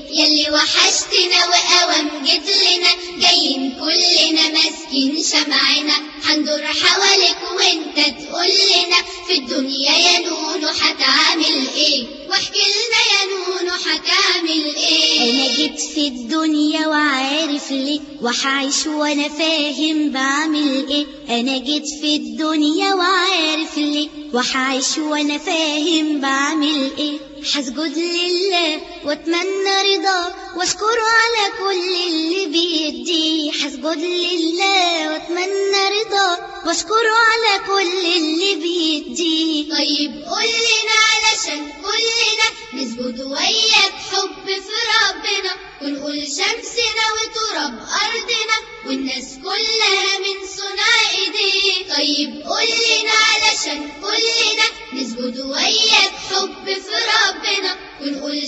يلي وحشتنا وقوام جدلنا جايين كلنا ماسكين شمعنا. هندور حواليك وانت تقول لنا في الدنيا يا نونو هتعمل إيه؟ واحكي لنا يا نونو هتعمل إيه؟ أنا جيت في الدنيا وعارف ليه وحعيش وأنا فاهم بعمل إيه. أنا جيت في الدنيا وعارف ليه وحعيش وأنا فاهم بعمل إيه. حسجد لله واتمنى رضاه واشكره على كل اللي بيديه حسجد لله واتمنى رضاه واشكره على كل اللي بيديه طيب قول لنا علشان كلنا نسجد وياك حب في ربنا. ونقول شمسنا وتراب أرضنا والناس كلها من صنع ايديه طيب قول لنا علشان كلنا نسجد وياك حب في ربنا.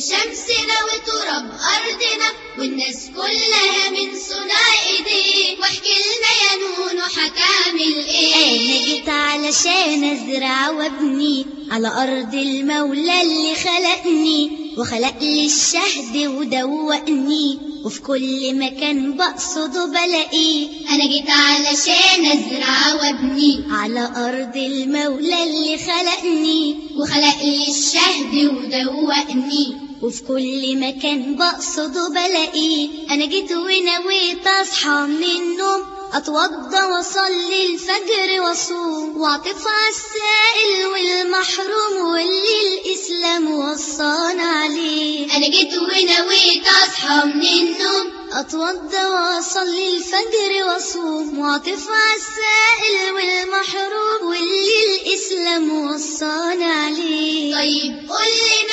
شمسنا وتراب أرضنا والناس كلها من صنع ايديه واحكي لنا يا نونو هتعمل إيه أنا جيت علشان أزرع وابني؟ على أرض المولى اللي خلقني. وخلق لي الشهد ودوقني. وفي كل مكان بقصده بلاقيه أنا جيت علشان أزرع وابني. على أرض المولى اللي خلقني. وخلق لي الشهد ودوقني. وفي كل مكان بقصده بلاقيه أنا جيت ونويت أصحى من النوم. أتوضى وأصلي الفجر وأصوم. واعطف على السائل والمحروم واللي الإسلام وصانا عليه. أنا جيت ونويت أصحى من النوم. أتوضى وأصلي الفجر وأصوم. واعطف على السائل والمحروم واللي الإسلام وصانا عليه. طيب قول لنا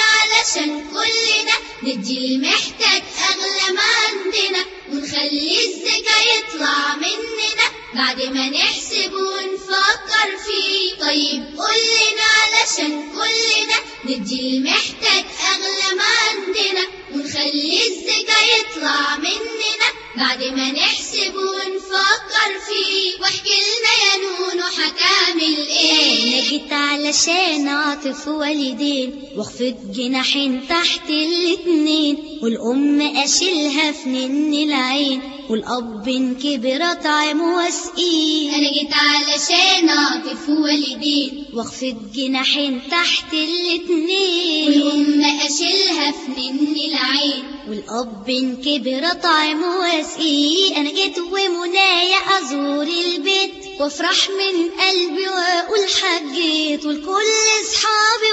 علشان كلنا ندي المحتاج أغلى ما عندنا ونخلي الزكاة يطلع مننا. بعد ما نحسب ونفكر فيه طيب قول علشان كلنا ندي المحتاج أغلى ما عندنا ونخلي الزكاة يطلع مننا. بعد ما نحسب ونفكر فيه واحكي لنا يا نونو هتعمل إيه؟ أنا جيت علشان اعطف والدين واخفض جناحين تحت الاتنين والأم أشيلها في نن العين. والاب ان كبر اطعم واسقيه أنا جيت علشان اعطف والدين. واخفض جناحين تحت الاتنين. والام اشيلها في نن العين. والاب ان كبر اطعم واسقيه أنا جيت ومنايا أزور البيت. وافرح من قلبي وأقول حجيت. والكل أصحابي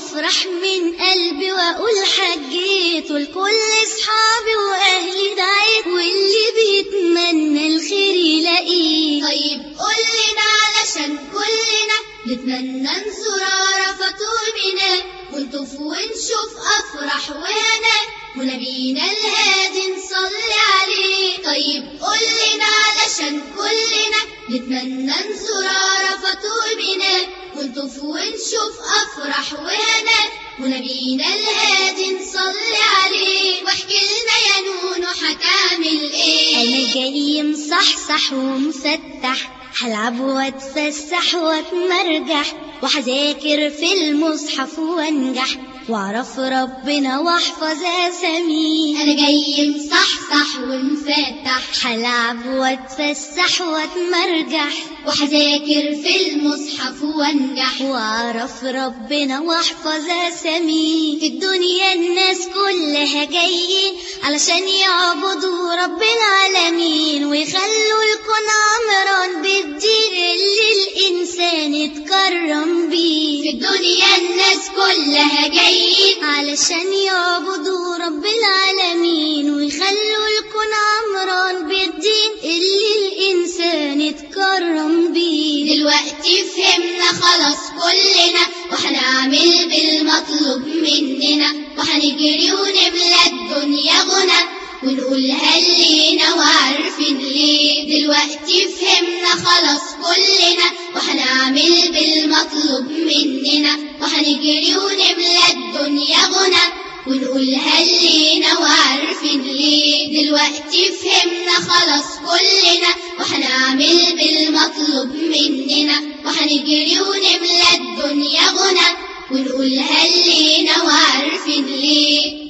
وافرح من قلبي وأقول حجيت والكل أصحابي وأهلي دعيت واللي بيتمنى الخير يلاقيه. طيب قول لنا علشان كلنا نتمنى نزور عرفة طوبنا ونطوف ونشوف افراح وهنا ونبينا الهادي نصلي عليه. طيب قول لنا علشان كلنا نتمنى نزور عرفة طوبنا ونطوف ونشوف افراح وهنا ونبينا الهادي نصلي عليه واحكي لنا يا نونو هتعمل إيه أنا جاي مصحصح ومفتح هلعب واتفسح واتمرجح وهذاكر في المصحف وانجح. واعرف ربنا واحفظ اساميه أنا جاي مصحصح ومفتح هلعب واتفسح واتمرجح. وهذاكر في المصحف وانجح. واعرف ربنا واحفظ اساميه في الدنيا الناس كلها جايين علشان يعبدوا رب العالمين. ويخلوا الكون عمران بالدين اللي الإنسان اتكرم بيه. في الدنيا الناس كلها جايين علشان يعبدوا رب العالمين ويخلوا الكون عمران بالدين اللي الإنسان اتكرم بيه. دلوقتي فهمنا خلاص كلنا وهنعمل بالمطلوب مننا. وهنجري ونملى الدنيا غنى ونقول هلينا وعارفين دلوقتي فهمنا خلاص كلنا وهنعمل بالمطلوب المطلوب مننا وهنجري ونملى الدنيا غنى؟ ونقول هلينا وعارفين ليه؟ دلوقتي فهمنا خلاص كلنا وهنعمل بالمطلوب مننا؟ وهنجري ونملى الدنيا غنى؟ ونقول هلينا وعارفين ليه؟